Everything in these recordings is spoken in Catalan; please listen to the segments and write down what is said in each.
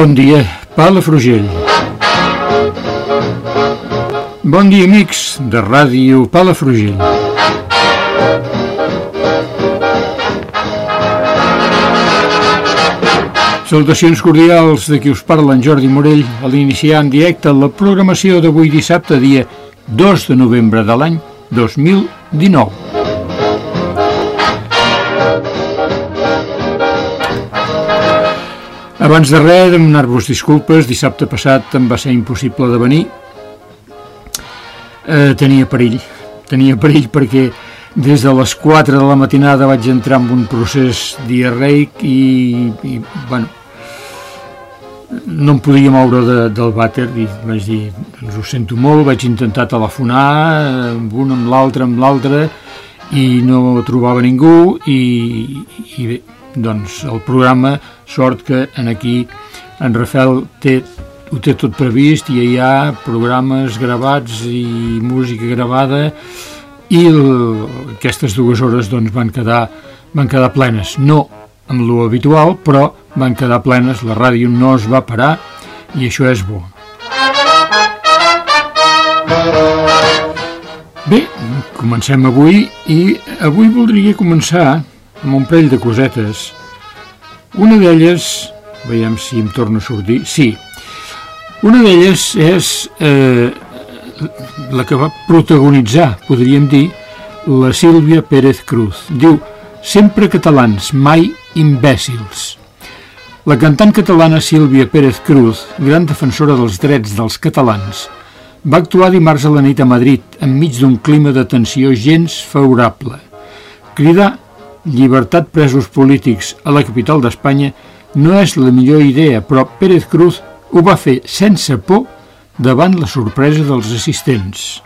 Bon dia, Palafrugell. Bon dia, amics de ràdio Palafrugell. Salutacions cordials de qui us parla en Jordi Morell a l'iniciar en directe la programació d'avui dissabte, dia 2 de novembre de l'any 2019. Abans de res, demanar-vos disculpes, dissabte passat em va ser impossible de venir. Eh, tenia perill, tenia perill perquè des de les 4 de la matinada vaig entrar en un procés diarreic i, i bueno, no em podia moure de, del vàter i vaig dir, doncs ho sento molt, vaig intentar telefonar amb un, amb l'altre, amb l'altre i no trobava ningú i, i bé, doncs el programa, sort que en aquí en Rafael té, ho té tot previst i hi ha programes gravats i música gravada i el, aquestes dues hores doncs van quedar, van quedar plenes, no amb lo habitual, però van quedar plenes, la ràdio no es va parar i això és bo. Bé, comencem avui i avui voldria començar amb un parell de cosetes. Una d'elles, veiem si em torna a sortir, sí, una d'elles és eh, la que va protagonitzar, podríem dir, la Sílvia Pérez Cruz. Diu, sempre catalans, mai imbècils. La cantant catalana Sílvia Pérez Cruz, gran defensora dels drets dels catalans, va actuar dimarts a la nit a Madrid enmig d'un clima de tensió gens favorable. Cridar llibertat presos polítics a la capital d'Espanya no és la millor idea, però Pérez Cruz ho va fer sense por davant la sorpresa dels assistents.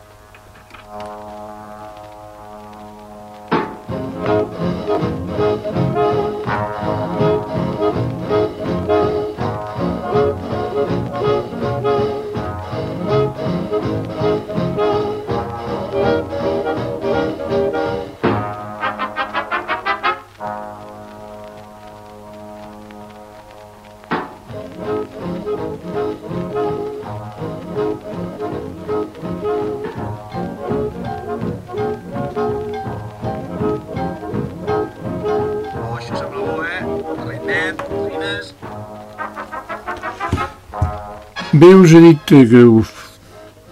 Bé, us he dit que us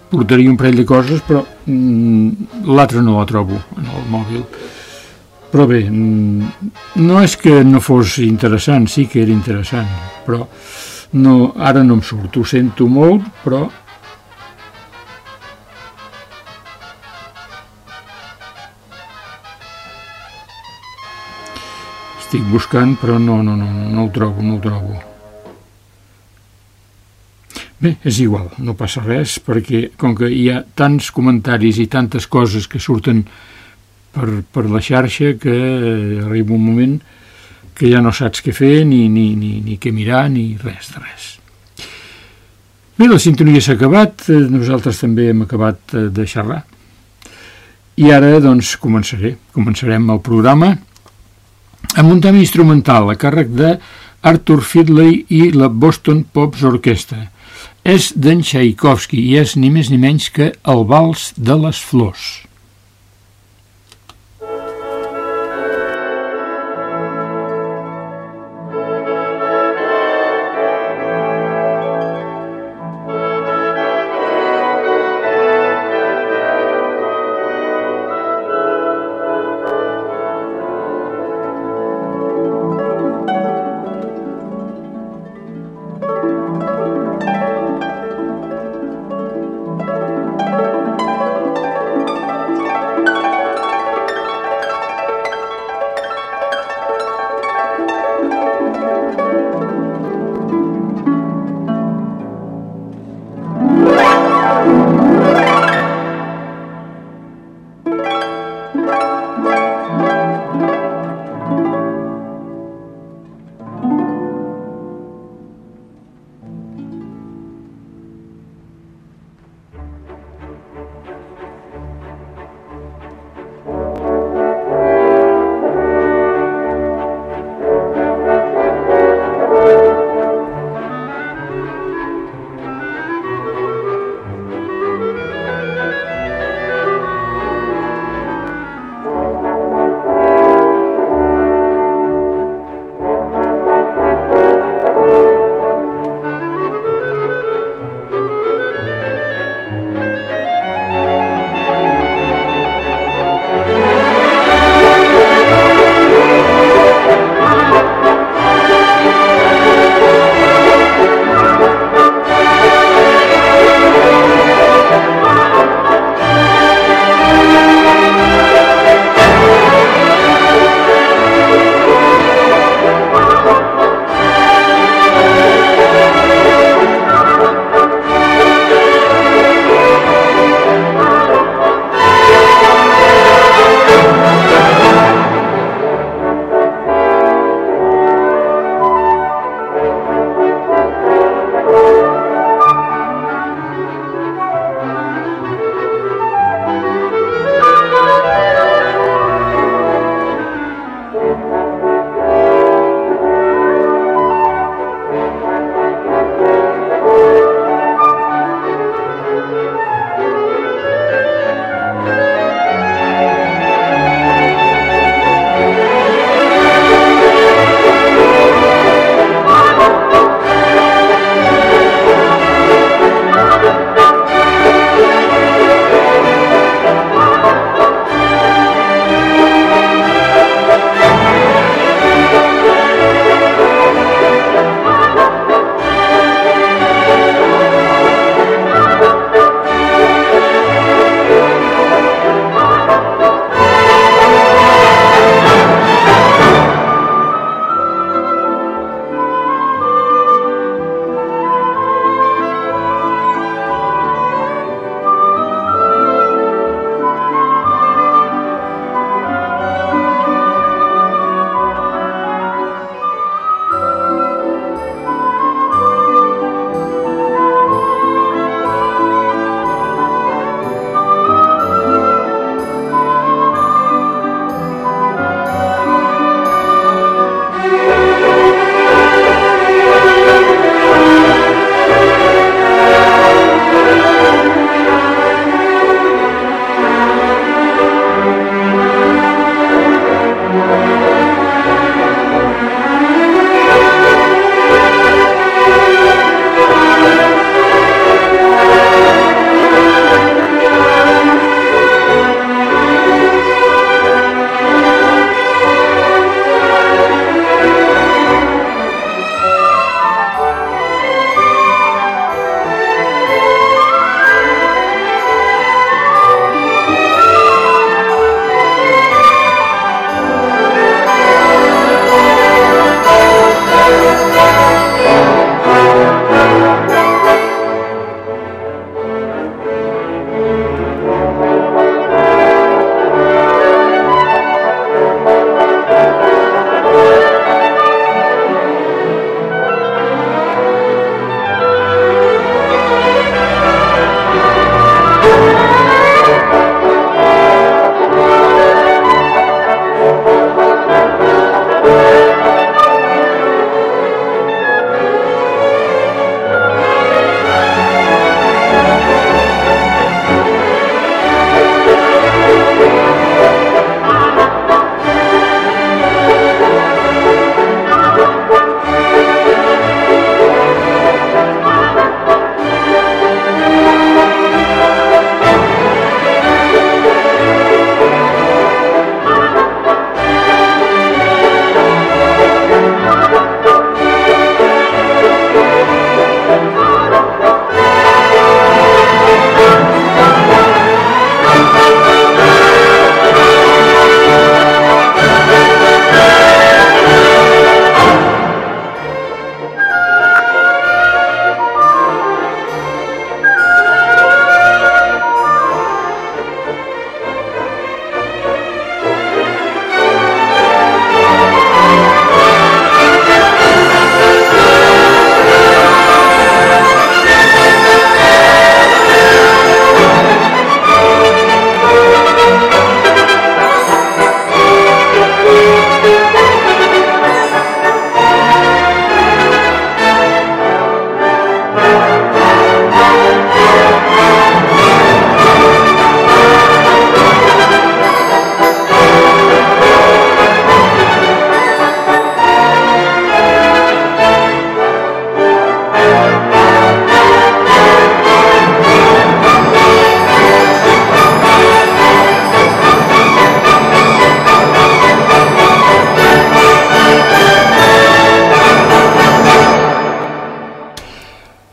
portaria un parell de coses, però mm, l'altra no la trobo en el mòbil. Però bé, mm, no és que no fos interessant, sí que era interessant, però no, ara no em surt, ho sento molt, però estic buscant, però no, no, no, no el trobo, no el trobo. Bé, és igual, no passa res, perquè com que hi ha tants comentaris i tantes coses que surten per, per la xarxa que arriba un moment que ja no saps què fer, ni, ni, ni, ni què mirar, ni res de res. Bé, la sintonia s'ha acabat, eh, nosaltres també hem acabat eh, de xerrar. I ara, doncs, començaré. Començarem el programa amb un tema instrumental a càrrec de Arthur Fidley i la Boston Pops Orquestra és d'en Tchaikovsky i és ni més ni menys que el vals de les flors.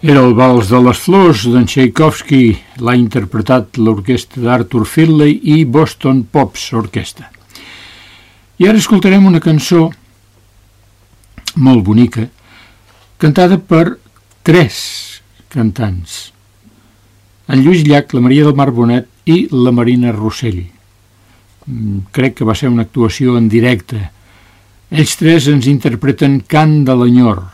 Era el Vals de les Flors d'en Tchaikovsky, l'ha interpretat l'orquestra d'Arthur Finlay i Boston Pops Orquestra. I ara escoltarem una cançó molt bonica, cantada per tres cantants. En Lluís Llach, la Maria del Mar Bonet i la Marina Rossell. Mm, crec que va ser una actuació en directe. Ells tres ens interpreten Cant de l'Enyor,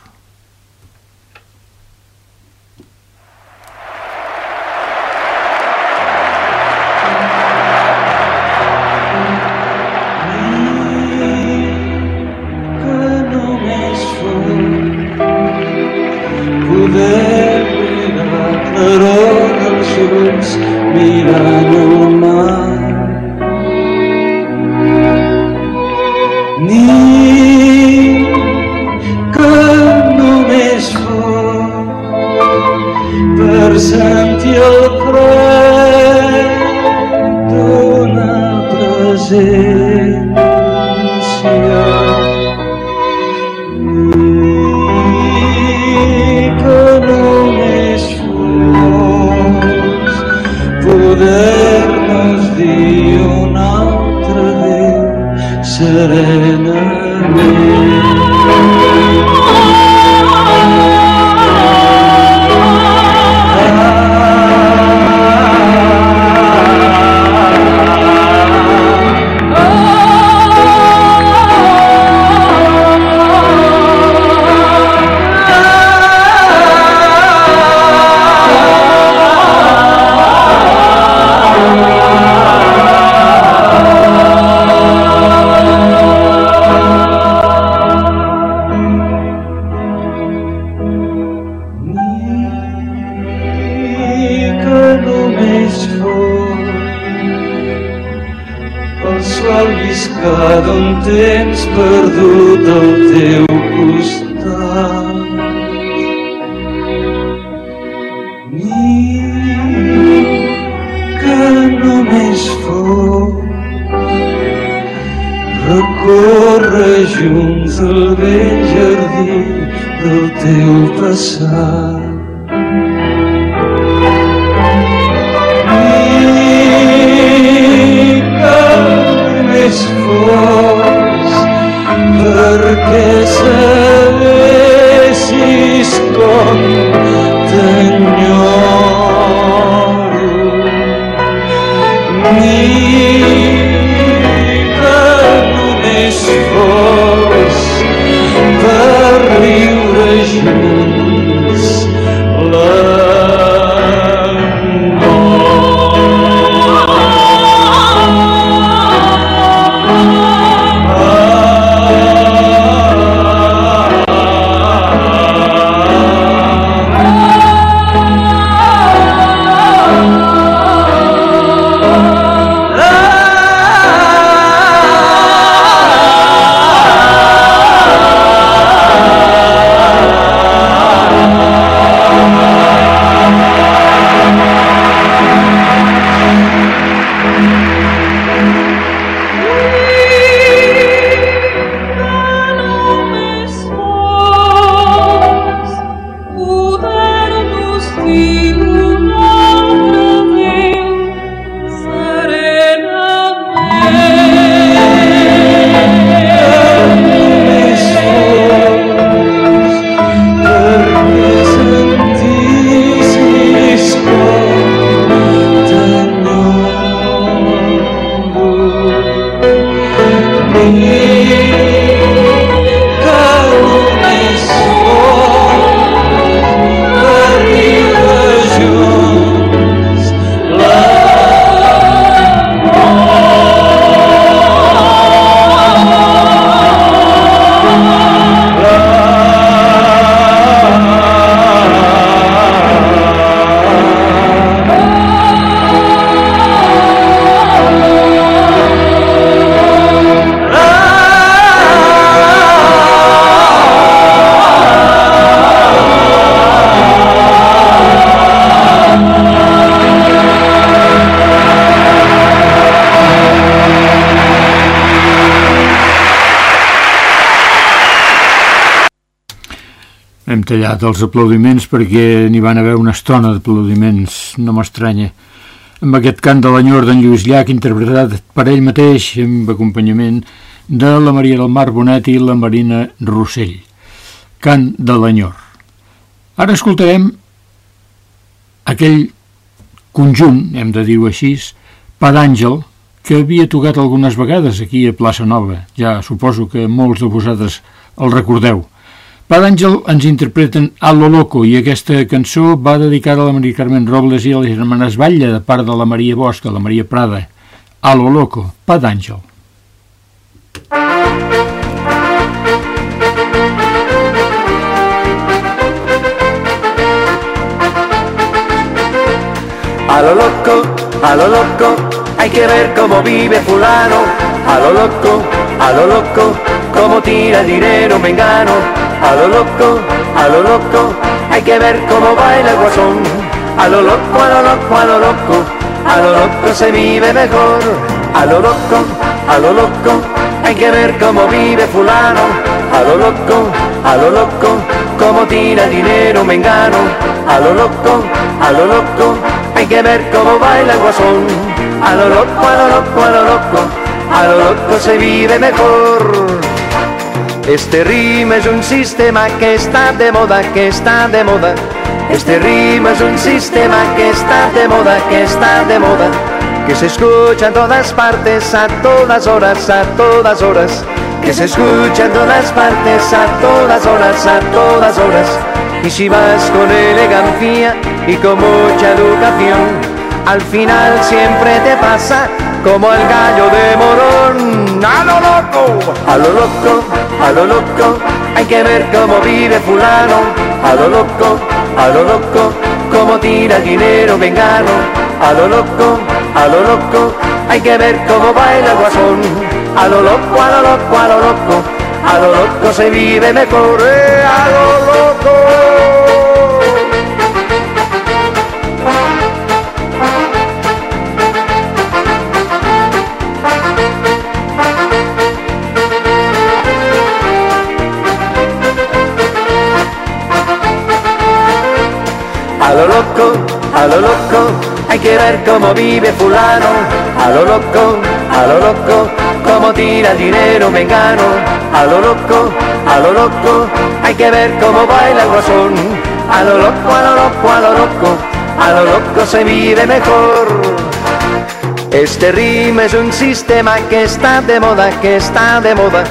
tallat els aplaudiments perquè n'hi van haver una estona d'aplaudiments, no m'estranya. Amb aquest cant de l'enyor d'en Lluís Llach, interpretat per ell mateix, amb acompanyament de la Maria del Mar Bonet i la Marina Rossell. Cant de l'enyor. Ara escoltarem aquell conjunt, hem de dir-ho així, Pa d'Àngel, que havia tocat algunes vegades aquí a Plaça Nova. Ja suposo que molts de vosaltres el recordeu. Pa d'Àngel ens interpreten a lo loco i aquesta cançó va dedicada a la Maria Carmen Robles i a les germanes Batlle de part de la Maria Bosch, de la Maria Prada. A lo loco, Pa d'Àngel. A lo loco, a lo loco, hay que ver cómo vive fulano. A lo loco, a lo loco, cómo tira el dinero mengano a lo loco, a lo loco, hay que ver cómo baila el guasón. A lo loco, a lo loco, a lo loco, a lo loco se vive mejor. A lo loco, a lo loco, hay que ver cómo vive fulano. A lo loco, a lo loco, cómo tira dinero mengano. A lo loco, a lo loco, hay que ver cómo baila el guasón. A lo loco, a lo loco, a lo loco, a lo loco se vive mejor. Este rima es un sistema que está de moda, que está de moda. Este rima es un sistema que está de moda, que está de moda. Que se escucha en todas partes, a todas horas, a todas horas. Que se escucha en todas partes, a todas horas, a todas horas. Y si vas con elegancia y con mucha educación, al final siempre te pasa como el gallo de morón. A lo loco, a lo loco, a lo loco, hay que ver cómo vive fulano. A lo loco, a lo loco, cómo tira el dinero vengano. A lo loco, a lo loco, hay que ver cómo baila el guasón. A lo loco, a lo loco, a lo loco, a lo loco se vive mejor. Eh, a lo loco. Cómo vive fulano, a lo loco, a lo loco, cómo tira el dinero mengano, a lo loco, a lo loco, hay que ver cómo baila el guasón, a lo loco, a lo loco, a lo loco, a lo loco se vive mejor. Este ritmo es un sistema que está de moda, que está de moda.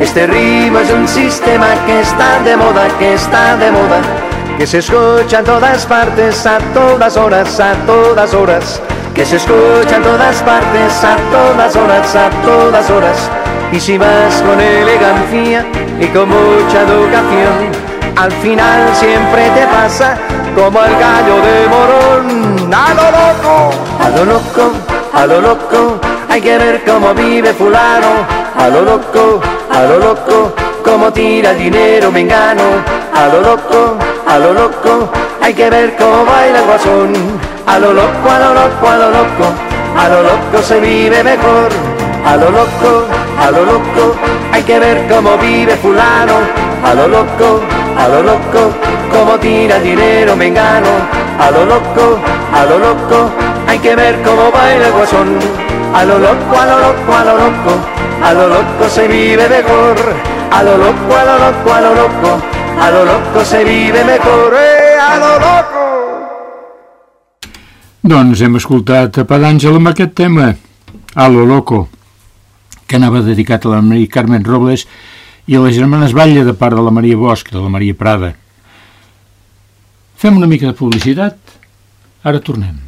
Este ritmo es un sistema que está de moda, que está de moda que se escucha en todas partes, a todas horas, a todas horas, que se escucha en todas partes, a todas horas, a todas horas. Y si vas con elegancia y con mucha educación, al final siempre te pasa como el gallo de morón. A lo loco, a lo loco, a lo loco, hay que ver cómo vive fulano. A lo loco, a lo loco, cómo tira el dinero mengano. A lo loco, a lo loco, hay que ver cómo baila el guasón. A lo loco, a lo loco, a lo loco, a lo loco se vive mejor. A lo loco, a lo loco, hay que ver cómo vive fulano. A lo loco, a lo loco, cómo tira dinero mengano. A lo loco, a lo loco, hay que ver cómo baila el guasón. A lo loco, a lo loco, a lo loco, a lo loco se vive mejor. A lo loco, a lo loco, a lo loco, a lo loco se vive mejor, eh, a lo loco. Doncs hem escoltat a Padàngel amb aquest tema, a lo loco, que anava dedicat a la Maria Carmen Robles i a les germanes Batlle de part de la Maria Bosch, de la Maria Prada. Fem una mica de publicitat, ara tornem.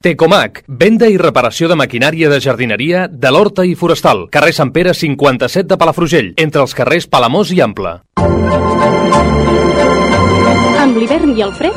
Tecomac, venda i reparació de maquinària de jardineria de l'Horta i Forestal, carrer Sant Pere 57 de Palafrugell, entre els carrers Palamós i Ample. Amb l'hivern i el fred,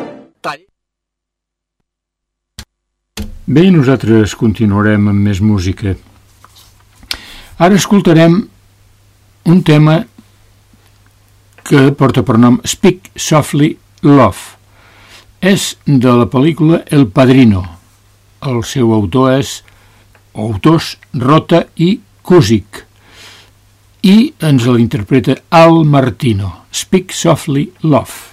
21. Bé, nosaltres continuarem amb més música. Ara escoltarem un tema que porta per nom Speak Softly Love. És de la pel·lícula El Padrino. El seu autor és autors Rota i Cusic i ens l'interpreta Al Martino. Speak Softly Love.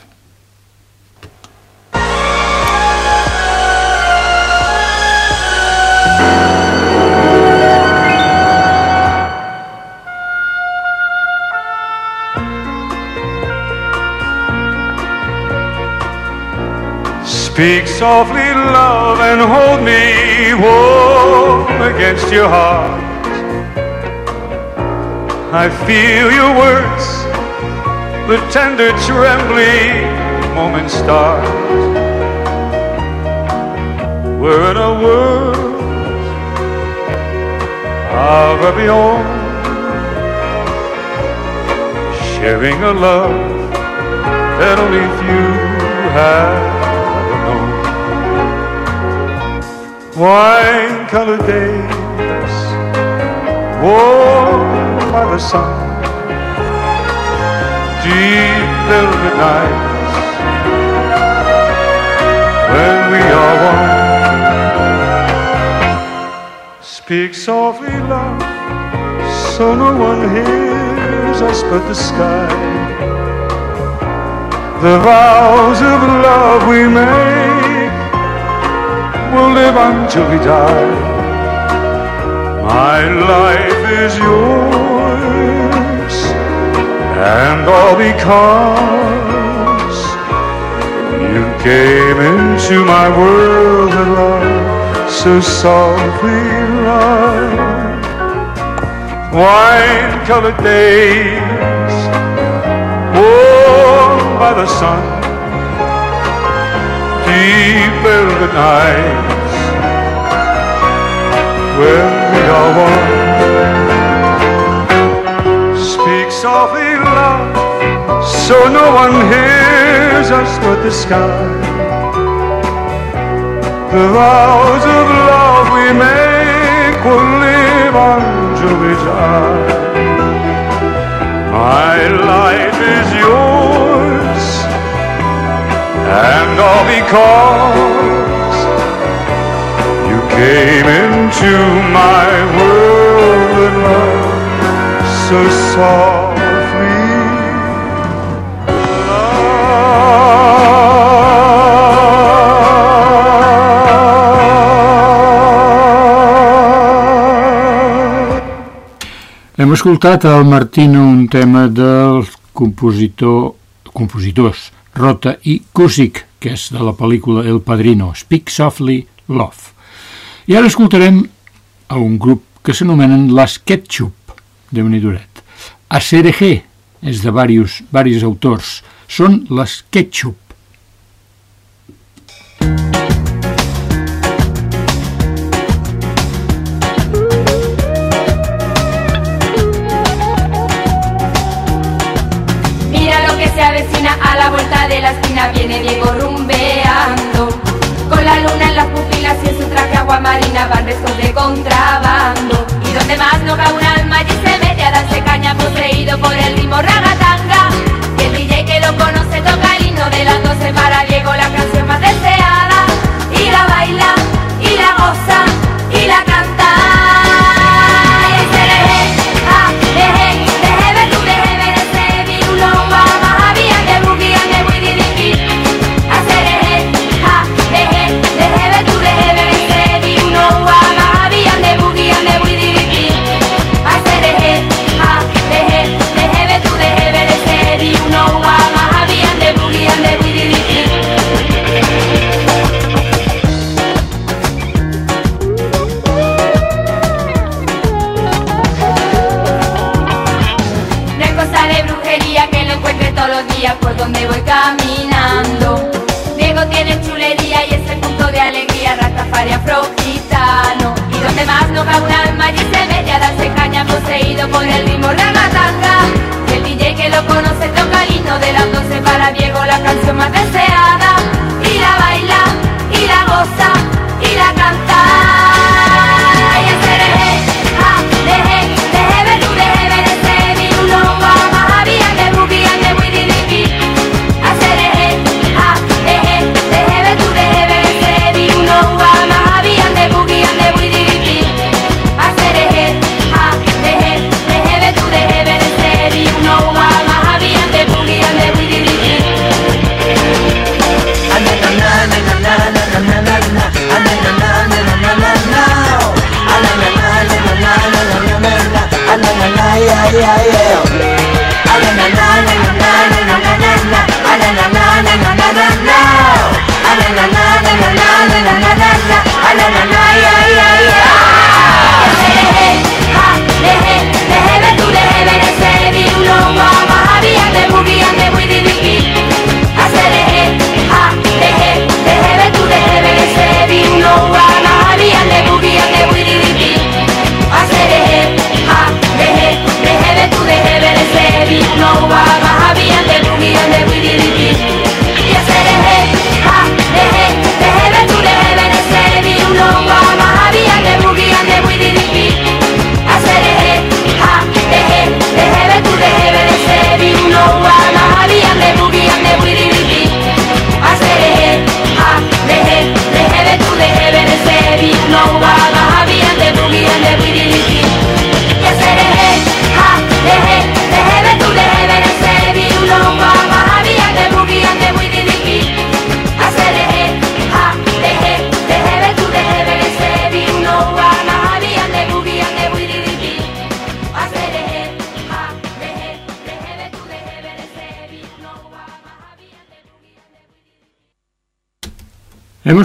Speak softly, love, and hold me warm against your heart. I feel your words, the tender, trembling moment start. We're in a world of our own, sharing a love that only few have. Wine colored days, warm by the sun, deep velvet nights, when we are one. Speak softly, love, so no one hears us but the sky. The vows of love we make will live until we die. My life is yours, and all because you came into my world of love so softly run. Wine colored days, warmed by the sun deep velvet nights when we are one. Speak softly, love, so no one hears us but the sky. The vows of love we make will live until we die. My life is yours and all because you came into my world with love so softly. Hem escoltat al Martino un tema del compositor, compositors Rota i Cusic, que és de la pel·lícula El Padrino, Speak Softly, Love. I ara escoltarem a un grup que s'anomenen Las Ketchup, de Benidoret. A CRG és de diversos autors. Són les Ketchup. Diego rumbeando. Con la luna en las pupilas y en su traje agua marina van restos de contrabando. Y donde más no cae un alma allí se mete a darse caña poseído por el ritmo ragatanga. Y el DJ que lo conoce toca el himno deseada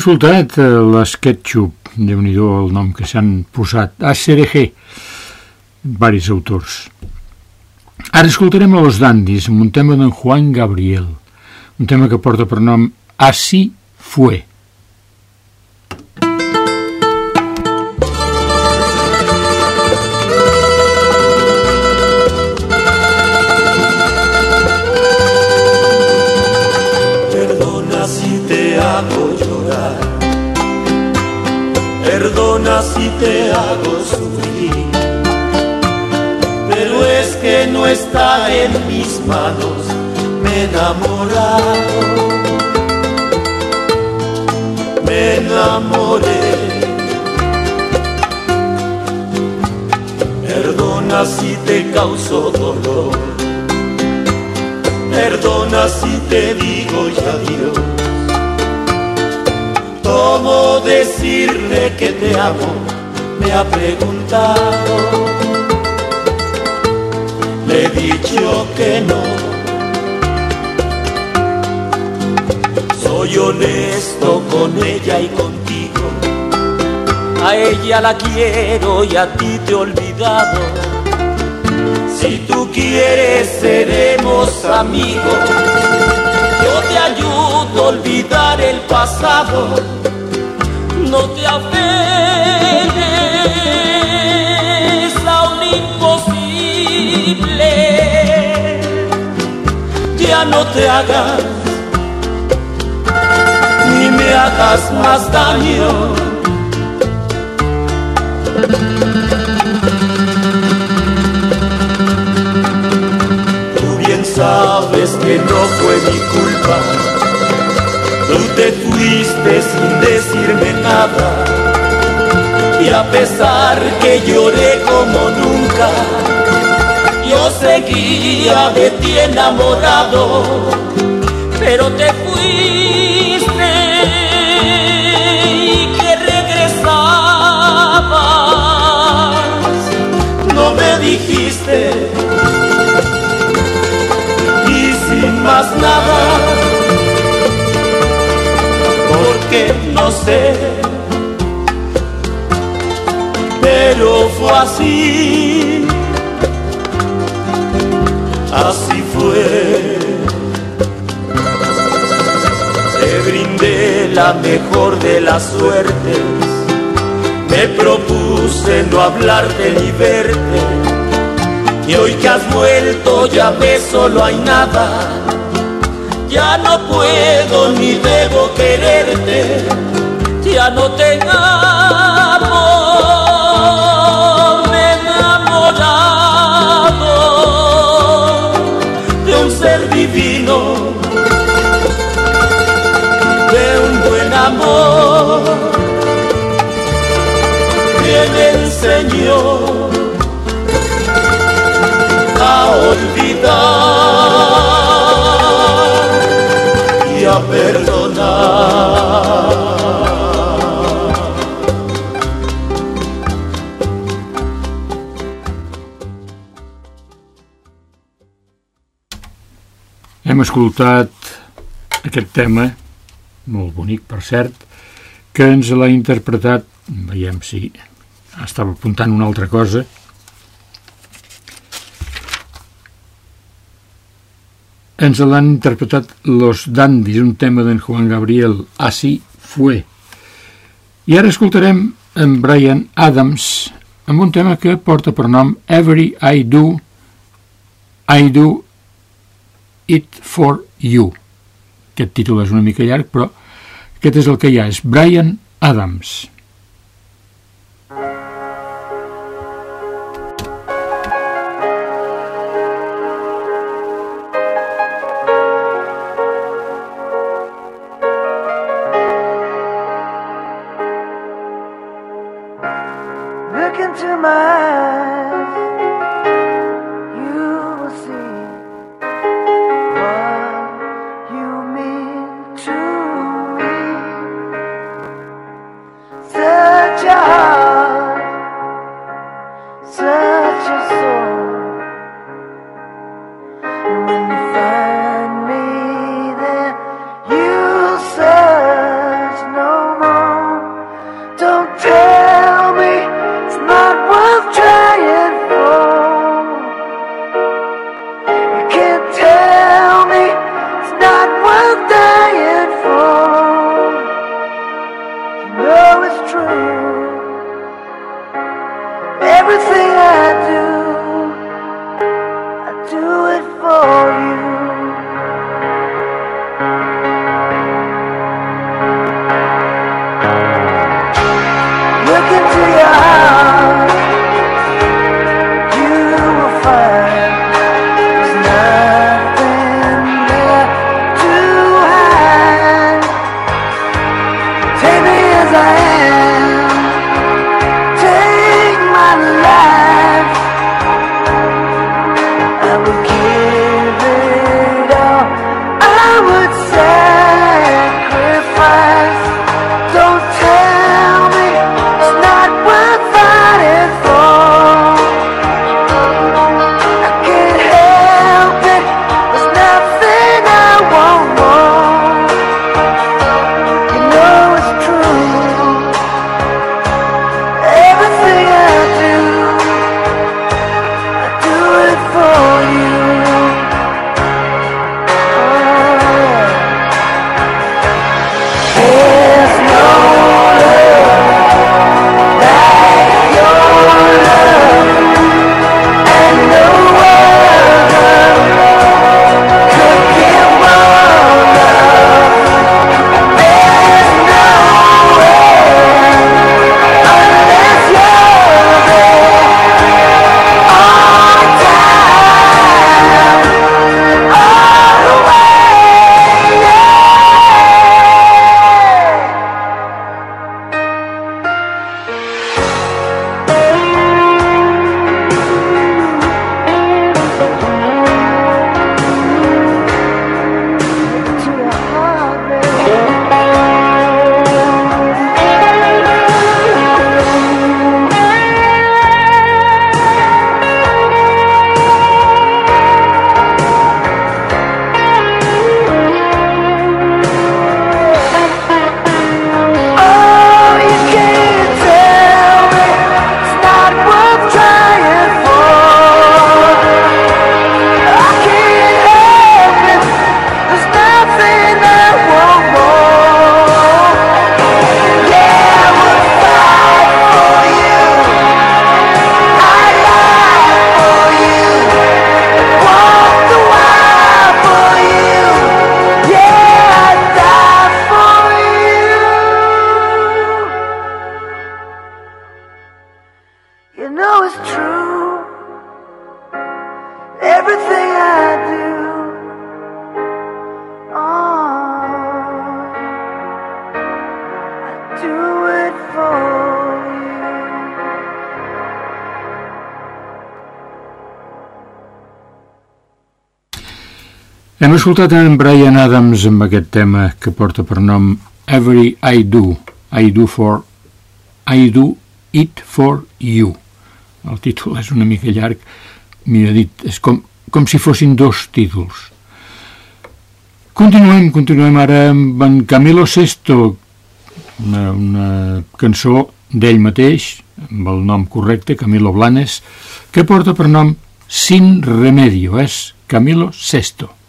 Escoltat eh, les déu nhi el nom que s'han posat, ACRG, varis autors. Ara escoltarem a Los Dandis amb un tema d'en Juan Gabriel, un tema que porta per nom Así fue. En mis manos, me he enamorado, me enamoré. Perdona si te causó dolor. Perdona si te digo ya adiós. ¿Cómo decirle que te amo? Me ha preguntado. Dicho que no. Soy honesto con ella y contigo. A ella la quiero y a ti te he olvidado. Si tú quieres seremos amigos. Yo te ayudo a olvidar el pasado. No te aferres no te hagas ni me hagas más daño. Tú bien sabes que no fue mi culpa. Tú te fuiste sin decirme nada. Y a pesar que lloré como nunca, yo seguía de ti enamorado. Pero te fuiste y que regresabas. No me dijiste y sin más nada, porque no sé, pero fue así, la mejor de las suertes, me propuse no hablarte ni verte. Y hoy que has vuelto ya ves solo hay nada ya no puedo ni debo quererte, ya no te amo, me enamorado de un ser divino, amor que me enseñó a olvidar y a perdonar. Hem escoltat aquest tema, bonic per cert, que ens l'ha interpretat, veiem si estava apuntant una altra cosa, ens l'han interpretat Los Dandis, un tema d'en Juan Gabriel, Así fue. I ara escoltarem en Brian Adams amb un tema que porta per nom Every I Do, I Do It for You. Aquest títol és una mica llarg, però aquest és el que hi ha, és Brian Adams. Look into my eyes, Hem escoltat en Brian Adams amb aquest tema que porta per nom Every I Do, I Do For, I Do It For You. El títol és una mica llarg, millor dit, és com, com si fossin dos títols. Continuem, continuem ara amb en Camilo Sesto, una, una cançó d'ell mateix, amb el nom correcte, Camilo Blanes, que porta per nom Sin Remedio, és Camilo Sesto.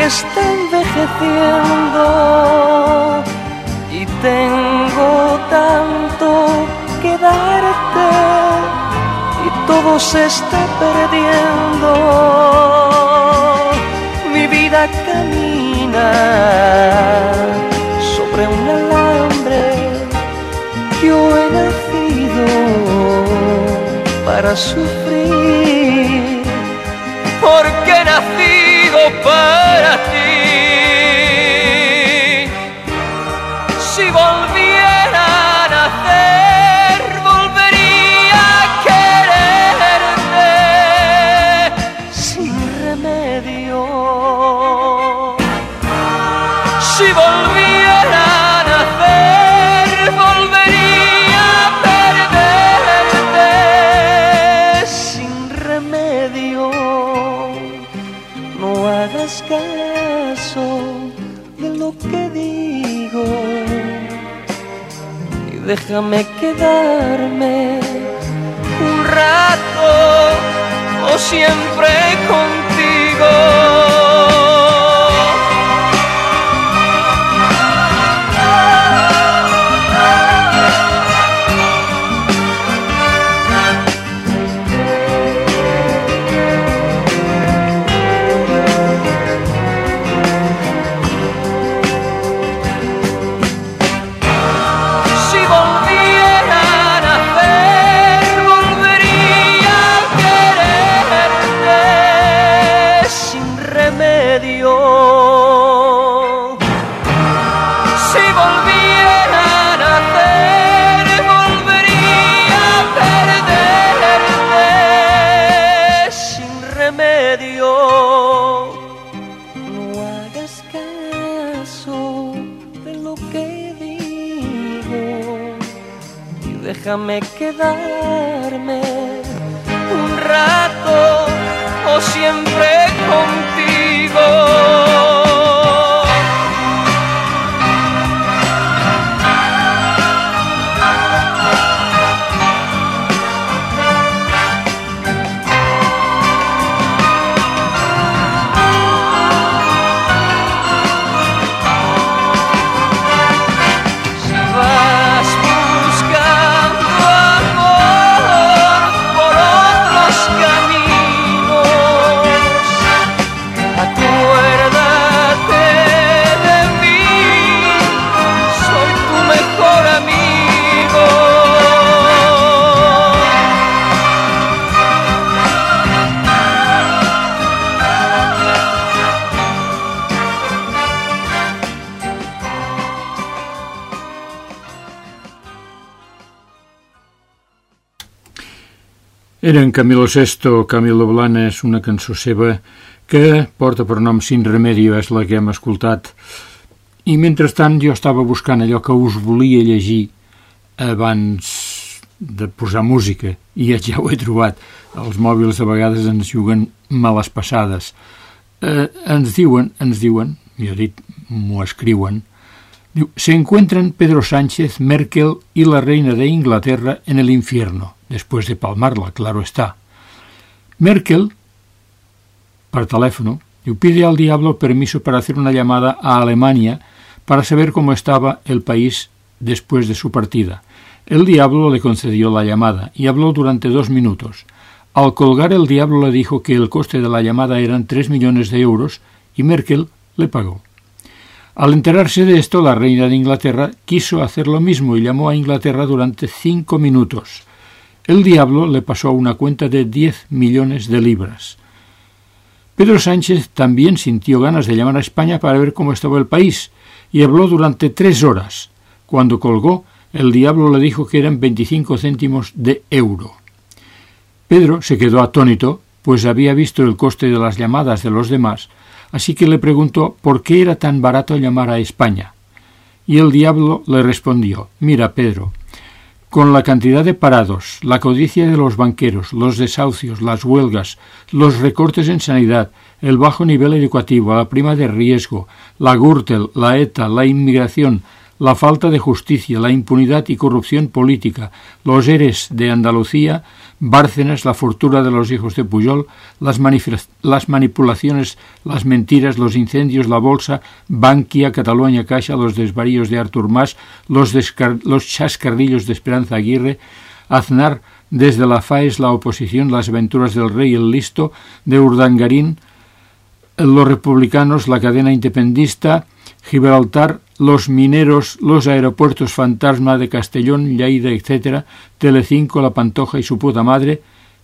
Que está envejeciendo y tengo tanto que darte y todo se está perdiendo. Mi vida camina sobre un alambre. Yo he nacido para sufrir, para ti. Déjame quedarme un rato o siempre contigo. déjame quedar. Camilo Sesto, Camilo Blanes, una cançó seva que porta per nom Sin Remedio, és la que hem escoltat I mentrestant jo estava buscant allò que us volia llegir abans de posar música i ja ho he trobat. Els mòbils a vegades ens juguen males passades. Eh, ens diuen, ens diuen, he dit, m'ho escriuen, diu, se encuentran Pedro Sánchez, Merkel y la reina de Inglaterra en el infierno, después de palmarla, claro está. Merkel, por teléfono, pide al diablo permiso para hacer una llamada a Alemania para saber cómo estaba el país después de su partida. El diablo le concedió la llamada y habló durante dos minutos. Al colgar el diablo le dijo que el coste de la llamada eran tres millones de euros y Merkel le pagó. Al enterarse de esto, la reina de Inglaterra quiso hacer lo mismo y llamó a Inglaterra durante cinco minutos. El diablo le pasó una cuenta de diez millones de libras. Pedro Sánchez también sintió ganas de llamar a España para ver cómo estaba el país y habló durante tres horas. Cuando colgó, el diablo le dijo que eran 25 céntimos de euro. Pedro se quedó atónito, pues había visto el coste de las llamadas de los demás, así que le preguntó por qué era tan barato llamar a España. Y el diablo le respondió Mira, Pedro, con la cantidad de parados, la codicia de los banqueros, los desahucios, las huelgas, los recortes en sanidad, el bajo nivel educativo, la prima de riesgo, la Gürtel, la ETA, la inmigración, la falta de justicia, la impunidad y corrupción política, los eres de Andalucía, Bárcenas, la fortuna de los hijos de Pujol, las, las, manipulaciones, las mentiras, los incendios, la bolsa, Bankia, Cataluña Caixa, los desvaríos de Artur Mas, los, los chascarrillos de Esperanza Aguirre, Aznar, desde la FAES, la oposición, las aventuras del rey el listo, de Urdangarín, los republicanos, la cadena independista, Gibraltar, los mineros, los aeropuertos fantasma de Castellón, Lleida, etc., Telecinco, La Pantoja y su puta madre,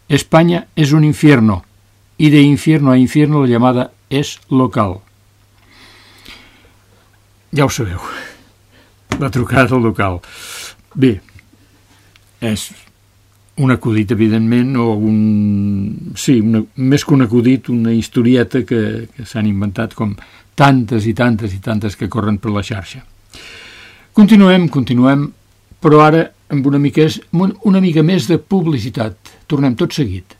España es un infierno, i de infierno a infierno la llamada és local. Ja ho sabeu, la trucada local. Bé, és un acudit, evidentment, o un... sí, una, més que un acudit, una historieta que, que s'han inventat com tantes i tantes i tantes que corren per la xarxa. Continuem, continuem, però ara amb una mica, una mica més de publicitat. Tornem tot seguit.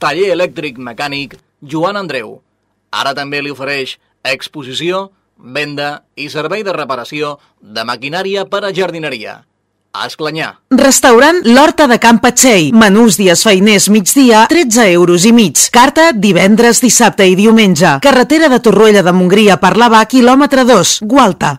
Taller elèctric mecànic Joan Andreu. Ara també li ofereix exposició, venda i servei de reparació de maquinària per a jardineria a Esclanyà. Restaurant L'Horta de Can Patxell. Menús dies feiners migdia, 13 euros i mig. Carta divendres, dissabte i diumenge. Carretera de Torroella de Montgria per l'Ava, quilòmetre 2, Gualta.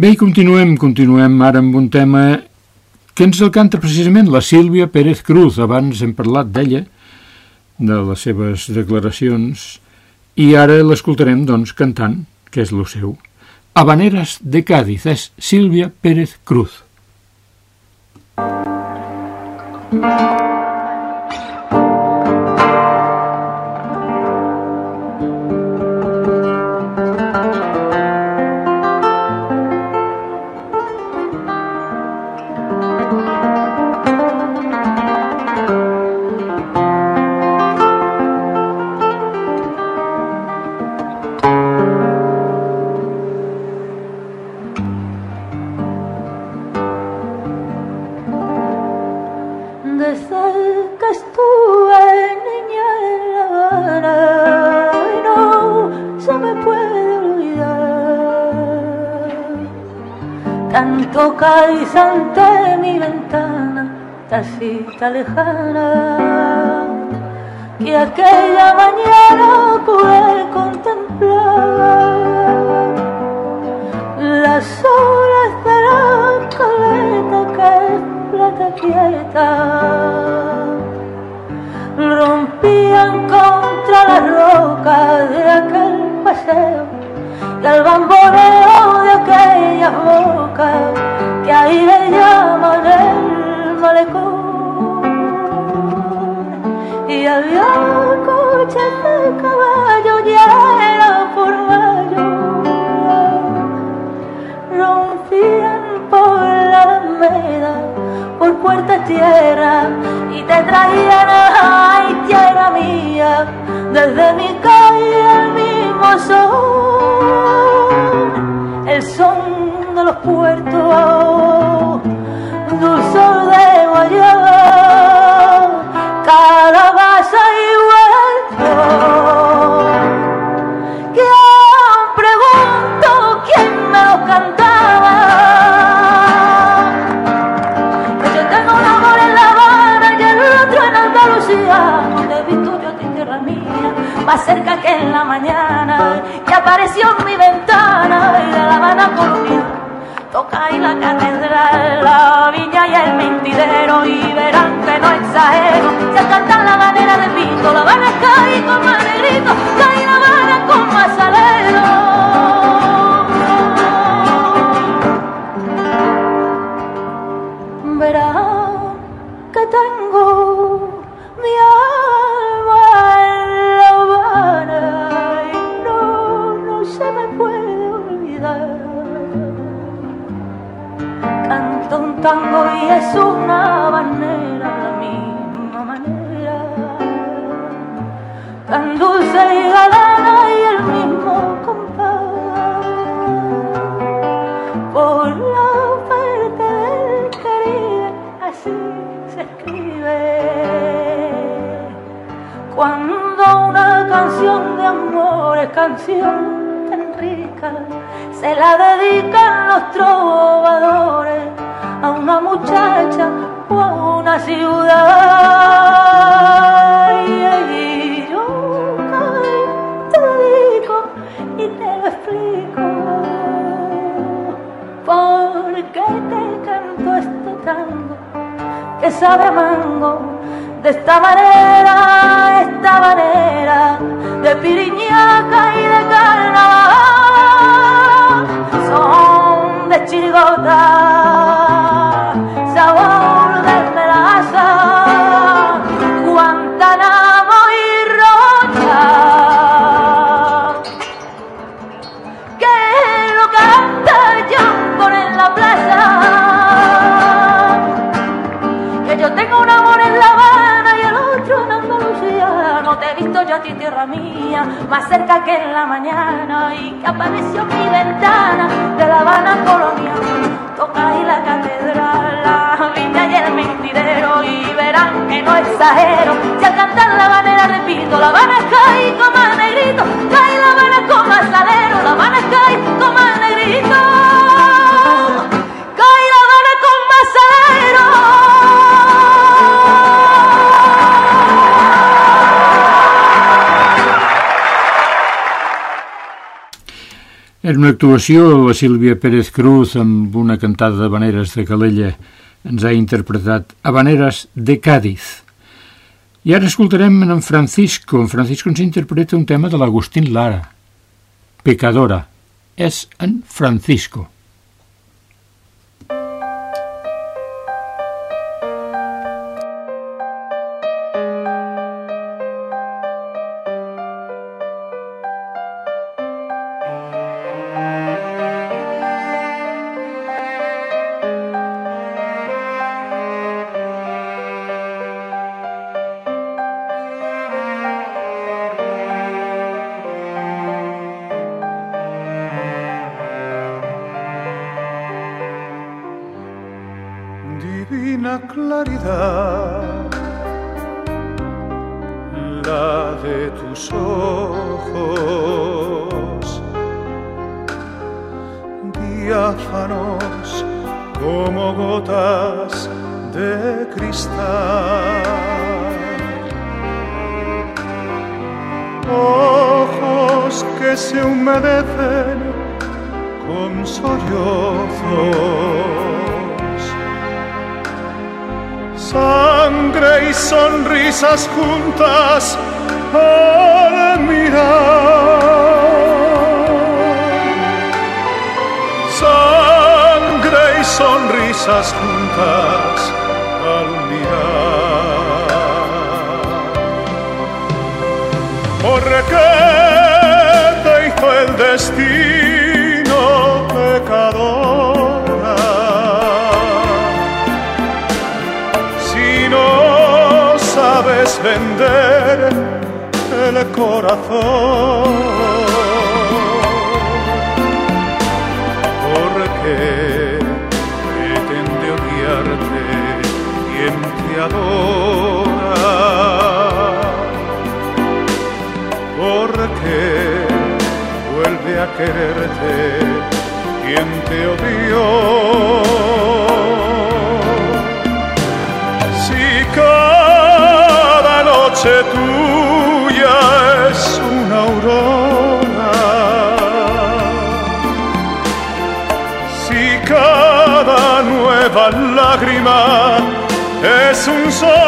Bé, i continuem, continuem ara amb un tema que ens el canta precisament la Sílvia Pérez Cruz. Abans hem parlat d'ella, de les seves declaracions, i ara l'escoltarem, doncs, cantant, que és lo seu. Habaneras de Cádiz, és Sílvia Pérez Cruz. Thank you. Tacita lejana, que aquella mañana pude contemplar las olas de la caleta que es plata quieta. Rompían contra las rocas de aquel paseo y al bamboleo y te traían, ay, tierra mía, desde mi pito, la Habana cae con más negrito, cae la Habana con más alero. Verán que tengo mi alma en La Habana y no, no se me puede olvidar. Canto un tango y es una habanera amor canción tan rica, se la dedican los trovadores a una muchacha o a una ciudad. Y yo te digo y te lo explico. ¿Por qué te canto este tango que sabe mango? De esta manera, de piriñaca y de carnaval, son de chirigota, más cerca que en la mañana y que apareció mi ventana de La Habana colonia. Toca ahí la catedral, la viña y el mentidero y verán que no exagero. Si al cantar la Habana repito, La Habana cae con más negrito, cae La Habana con más salero, La Habana cae Era una actuació, la Sílvia Pérez Cruz amb una cantada de Habaneres de Calella ens ha interpretat Habaneres de Cádiz. I ara escoltarem en Francisco. En Francisco ens interpreta un tema de l'Agustín Lara, Pecadora. És en Francisco. sangre y sonrisas juntas al mirar. Sangre y sonrisas juntas al mirar. ¿Por qué te hizo el destino? Sabes vender el corazón. Porque pretende odiarte quien te adora. Porque vuelve a quererte quien te odió. Si noche tuya es una aurora, si cada nueva lágrima es un sol,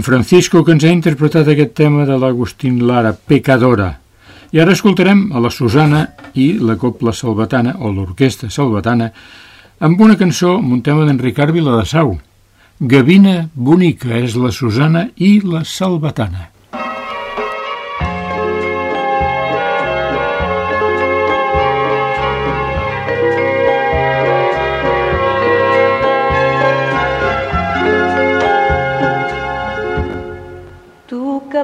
en Francisco que ens ha interpretat aquest tema de l'Agustín Lara, Pecadora. I ara escoltarem a la Susana i la Copla Salvatana, o l'Orquestra Salvatana, amb una cançó, amb un tema d'en Ricard Viladasau. Gavina bonica és la Susana i la Salvatana.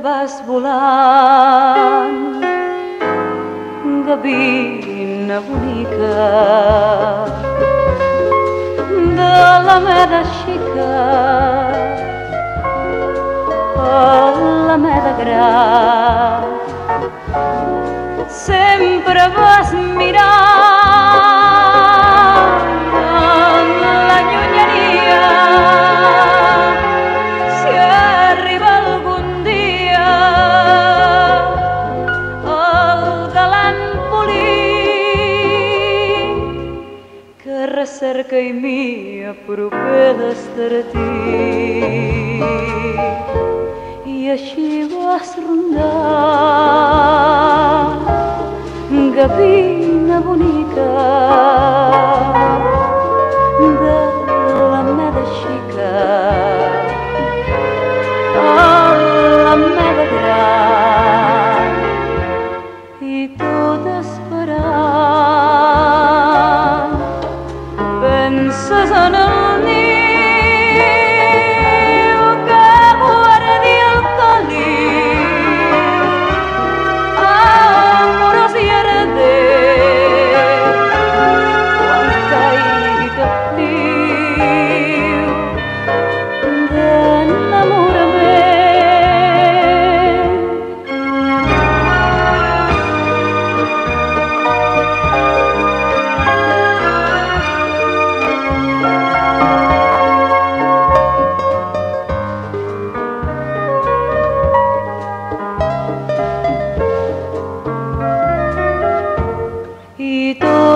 Vas volant, gavina bonica, de la meva xica a la meva gran. Sempre vas mirant d'estartir i així vas rondar gavina bonica de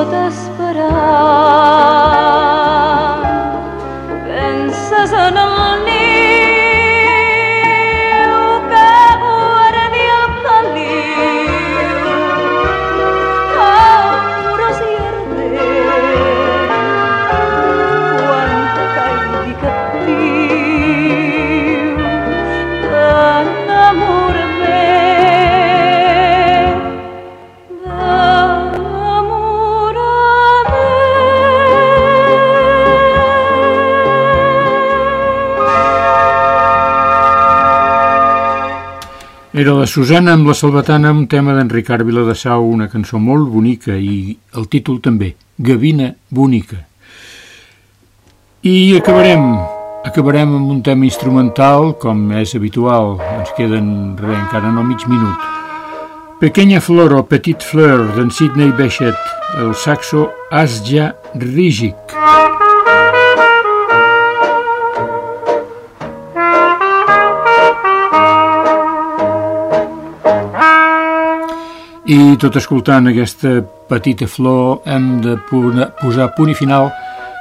the Era la Susana amb la Salvatana, un tema d'Enric Àrvila de Sau, una cançó molt bonica i el títol també, Gavina Bonica. I acabarem, acabarem amb un tema instrumental, com és habitual, ens queden re, encara no mig minut. Pequeña flor o Petit Fleur d'en Sidney Bechet, el saxo Asja Rígic. I tot escoltant aquesta petita flor hem de posar punt i final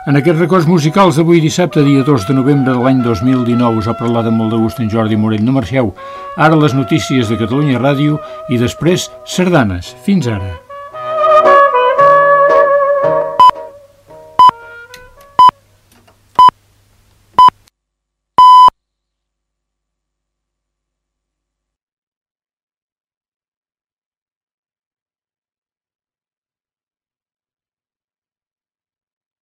en aquests records musicals d'avui dissabte, dia 2 de novembre de l'any 2019. Us ha parlat amb molt de gust en Jordi Morell. No marxeu. Ara les notícies de Catalunya Ràdio i després sardanes. Fins ara.